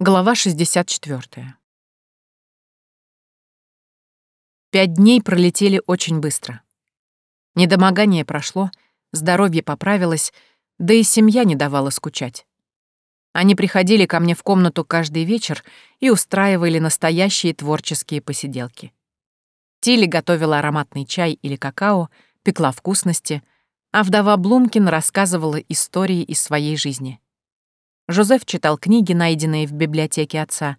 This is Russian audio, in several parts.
Глава 64. Пять дней пролетели очень быстро. Недомогание прошло, здоровье поправилось, да и семья не давала скучать. Они приходили ко мне в комнату каждый вечер и устраивали настоящие творческие посиделки. Тилли готовила ароматный чай или какао, пекла вкусности, а вдова Блумкин рассказывала истории из своей жизни — Жозеф читал книги, найденные в библиотеке отца.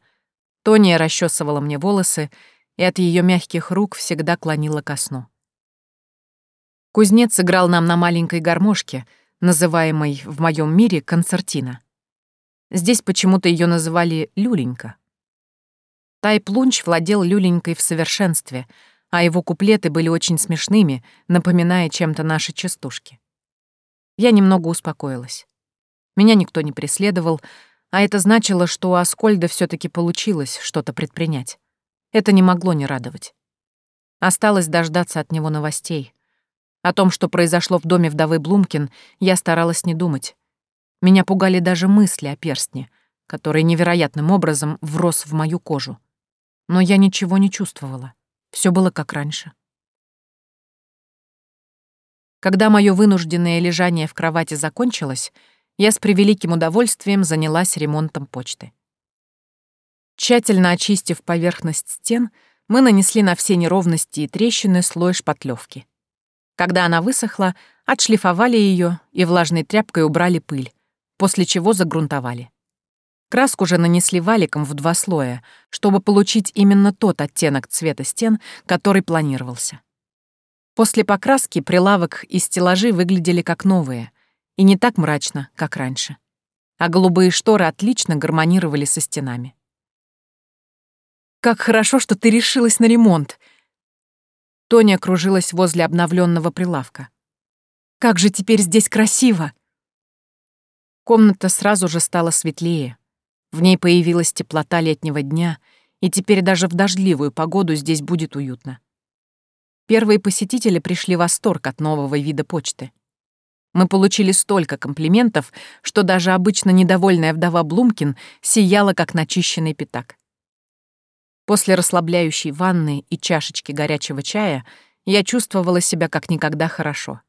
Тония расчесывала мне волосы, и от ее мягких рук всегда клонила ко сну. Кузнец играл нам на маленькой гармошке, называемой в моем мире концертина. Здесь почему-то ее называли люленька. Тайп Лунч владел люленькой в совершенстве, а его куплеты были очень смешными, напоминая чем-то наши частушки. Я немного успокоилась. Меня никто не преследовал, а это значило, что у Аскольда все таки получилось что-то предпринять. Это не могло не радовать. Осталось дождаться от него новостей. О том, что произошло в доме вдовы Блумкин, я старалась не думать. Меня пугали даже мысли о перстне, который невероятным образом врос в мою кожу. Но я ничего не чувствовала. Все было как раньше. Когда мое вынужденное лежание в кровати закончилось, я с превеликим удовольствием занялась ремонтом почты. Тщательно очистив поверхность стен, мы нанесли на все неровности и трещины слой шпатлевки. Когда она высохла, отшлифовали ее и влажной тряпкой убрали пыль, после чего загрунтовали. Краску же нанесли валиком в два слоя, чтобы получить именно тот оттенок цвета стен, который планировался. После покраски прилавок и стеллажи выглядели как новые, и не так мрачно, как раньше. А голубые шторы отлично гармонировали со стенами. «Как хорошо, что ты решилась на ремонт!» Тоня кружилась возле обновленного прилавка. «Как же теперь здесь красиво!» Комната сразу же стала светлее. В ней появилась теплота летнего дня, и теперь даже в дождливую погоду здесь будет уютно. Первые посетители пришли в восторг от нового вида почты. Мы получили столько комплиментов, что даже обычно недовольная вдова Блумкин сияла, как начищенный пятак. После расслабляющей ванны и чашечки горячего чая я чувствовала себя как никогда хорошо.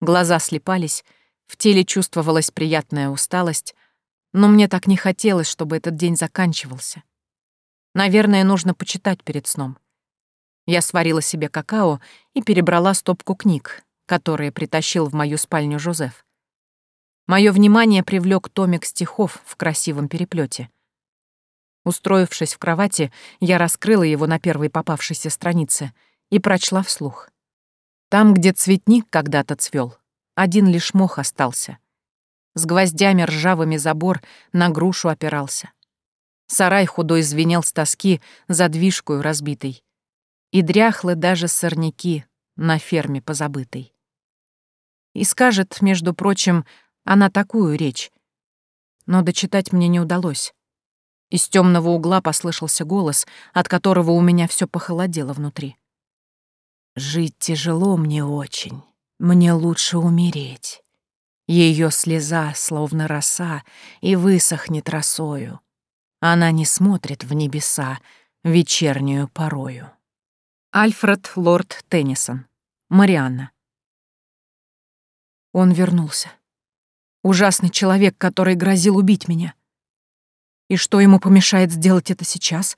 Глаза слепались, в теле чувствовалась приятная усталость, но мне так не хотелось, чтобы этот день заканчивался. Наверное, нужно почитать перед сном. Я сварила себе какао и перебрала стопку книг, которые притащил в мою спальню Жозеф. Мое внимание привлек томик стихов в красивом переплете. Устроившись в кровати, я раскрыла его на первой попавшейся странице и прочла вслух. Там, где цветник когда-то цвел, один лишь мох остался. С гвоздями ржавыми забор на грушу опирался. Сарай худой звенел с тоски задвижкою разбитой. И дряхлы даже сорняки на ферме позабытой. И скажет, между прочим, она такую речь. Но дочитать мне не удалось. Из темного угла послышался голос, от которого у меня все похолодело внутри. «Жить тяжело мне очень. Мне лучше умереть. Ее слеза, словно роса, и высохнет росою. Она не смотрит в небеса вечернюю порою». Альфред Лорд Теннисон. Марианна. Он вернулся. Ужасный человек, который грозил убить меня. И что ему помешает сделать это сейчас?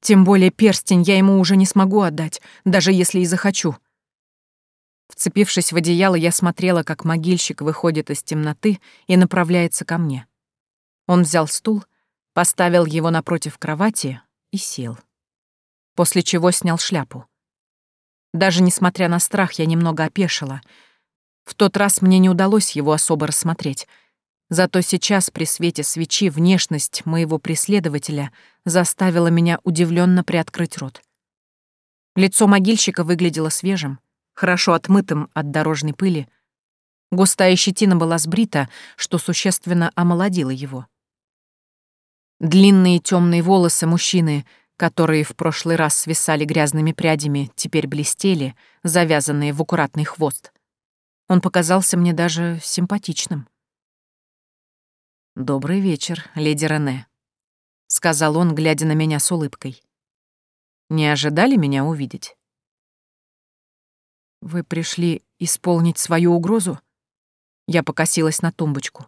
Тем более перстень я ему уже не смогу отдать, даже если и захочу. Вцепившись в одеяло, я смотрела, как могильщик выходит из темноты и направляется ко мне. Он взял стул, поставил его напротив кровати и сел. После чего снял шляпу. Даже несмотря на страх, я немного опешила — в тот раз мне не удалось его особо рассмотреть. Зато сейчас при свете свечи внешность моего преследователя заставила меня удивленно приоткрыть рот. Лицо могильщика выглядело свежим, хорошо отмытым от дорожной пыли. Густая щетина была сбрита, что существенно омолодило его. Длинные темные волосы мужчины, которые в прошлый раз свисали грязными прядями, теперь блестели, завязанные в аккуратный хвост. Он показался мне даже симпатичным. «Добрый вечер, леди Рене». — сказал он, глядя на меня с улыбкой. «Не ожидали меня увидеть?» «Вы пришли исполнить свою угрозу?» Я покосилась на тумбочку.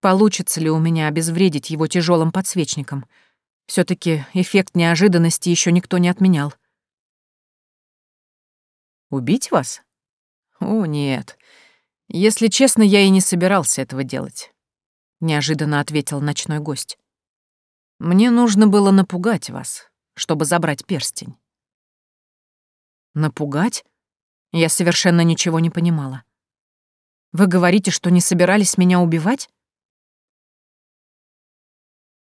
Получится ли у меня обезвредить его тяжелым подсвечником? все таки эффект неожиданности еще никто не отменял. «Убить вас? О, нет. Если честно, я и не собирался этого делать», — неожиданно ответил ночной гость. «Мне нужно было напугать вас, чтобы забрать перстень». «Напугать?» Я совершенно ничего не понимала. Вы говорите, что не собирались меня убивать?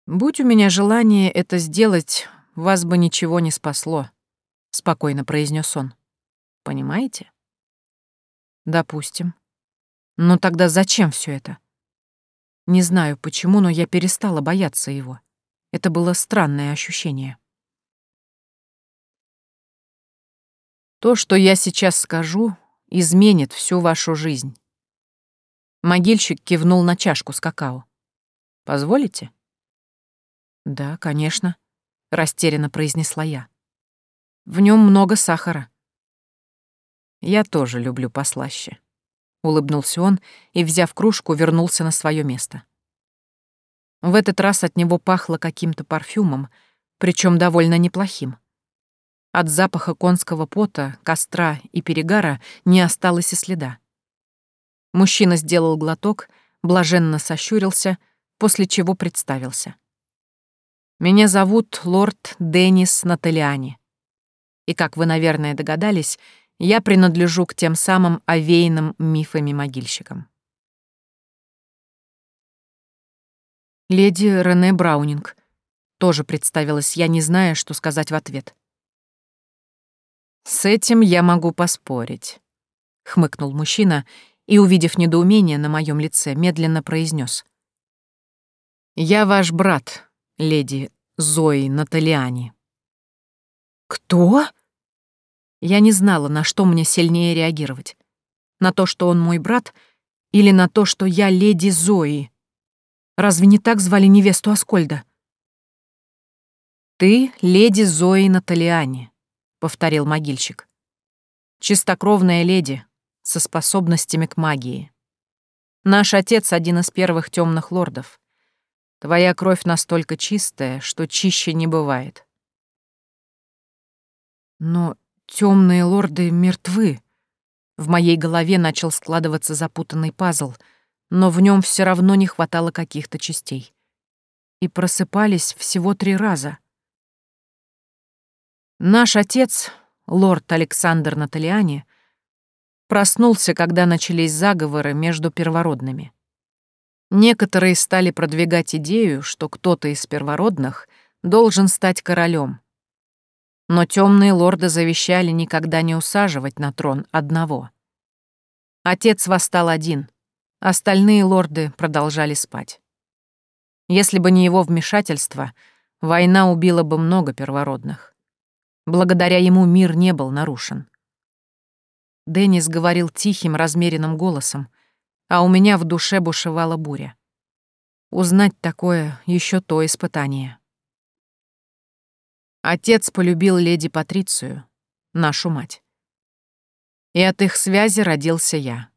Будь у меня желание это сделать, вас бы ничего не спасло, спокойно произнес он. Понимаете? Допустим. Но тогда зачем все это? Не знаю почему, но я перестала бояться его. Это было странное ощущение. То, что я сейчас скажу, изменит всю вашу жизнь. Могильщик кивнул на чашку с какао. «Позволите?» «Да, конечно», — растерянно произнесла я. «В нем много сахара». «Я тоже люблю послаще», — улыбнулся он и, взяв кружку, вернулся на свое место. В этот раз от него пахло каким-то парфюмом, причем довольно неплохим. От запаха конского пота, костра и перегара не осталось и следа. Мужчина сделал глоток, блаженно сощурился, после чего представился. «Меня зовут лорд Деннис Наталиани. И, как вы, наверное, догадались, я принадлежу к тем самым овеянным мифами могильщикам». «Леди Рене Браунинг», — тоже представилась я, не зная, что сказать в ответ. «С этим я могу поспорить», — хмыкнул мужчина и, увидев недоумение на моем лице, медленно произнес: «Я ваш брат, леди Зои Наталиани». «Кто?» Я не знала, на что мне сильнее реагировать. На то, что он мой брат, или на то, что я леди Зои. Разве не так звали невесту Аскольда? «Ты леди Зои Наталиани», — повторил могильщик. «Чистокровная леди, со способностями к магии. Наш отец — один из первых темных лордов. Твоя кровь настолько чистая, что чище не бывает. Но темные лорды мертвы. В моей голове начал складываться запутанный пазл, но в нем все равно не хватало каких-то частей. И просыпались всего три раза. Наш отец, лорд Александр Наталиани, Проснулся, когда начались заговоры между первородными. Некоторые стали продвигать идею, что кто-то из первородных должен стать королем. Но темные лорды завещали никогда не усаживать на трон одного. Отец восстал один, остальные лорды продолжали спать. Если бы не его вмешательство, война убила бы много первородных. Благодаря ему мир не был нарушен. Деннис говорил тихим, размеренным голосом, а у меня в душе бушевала буря. Узнать такое — еще то испытание. Отец полюбил леди Патрицию, нашу мать. И от их связи родился я.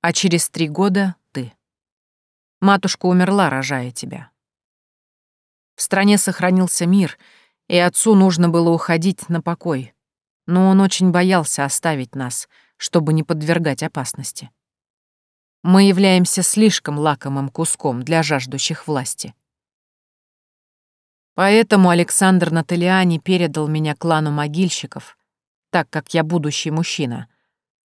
А через три года — ты. Матушка умерла, рожая тебя. В стране сохранился мир, и отцу нужно было уходить на покой, но он очень боялся оставить нас — чтобы не подвергать опасности. Мы являемся слишком лакомым куском для жаждущих власти. Поэтому Александр Наталиани передал меня клану могильщиков, так как я будущий мужчина,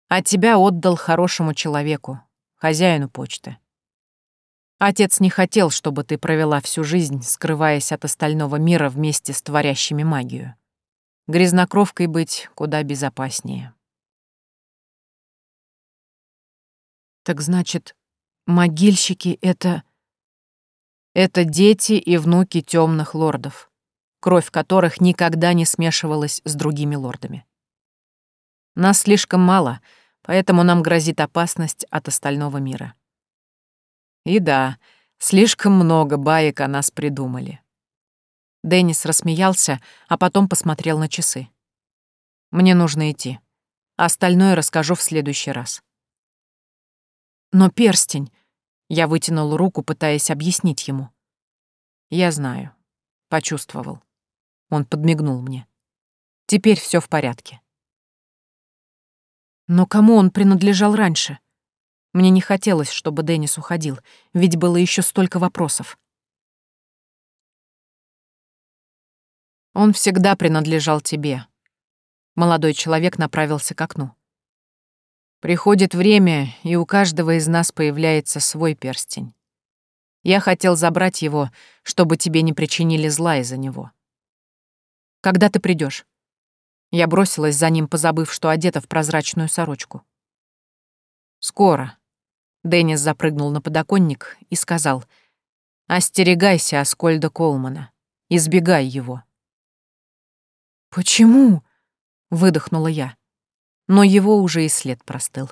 а тебя отдал хорошему человеку, хозяину почты. Отец не хотел, чтобы ты провела всю жизнь, скрываясь от остального мира вместе с творящими магию. Грязнокровкой быть куда безопаснее. Так значит, могильщики — это... Это дети и внуки темных лордов, кровь которых никогда не смешивалась с другими лордами. Нас слишком мало, поэтому нам грозит опасность от остального мира. И да, слишком много баек о нас придумали. Деннис рассмеялся, а потом посмотрел на часы. «Мне нужно идти. Остальное расскажу в следующий раз». «Но перстень...» Я вытянул руку, пытаясь объяснить ему. «Я знаю. Почувствовал». Он подмигнул мне. «Теперь все в порядке». Но кому он принадлежал раньше? Мне не хотелось, чтобы Деннис уходил, ведь было еще столько вопросов. Он всегда принадлежал тебе. Молодой человек направился к окну. Приходит время, и у каждого из нас появляется свой перстень. Я хотел забрать его, чтобы тебе не причинили зла из-за него. Когда ты придешь? Я бросилась за ним, позабыв, что одета в прозрачную сорочку. «Скоро». Деннис запрыгнул на подоконник и сказал, «Остерегайся Аскольда Колмана. Избегай его». «Почему?» — выдохнула я. Но его уже и след простыл.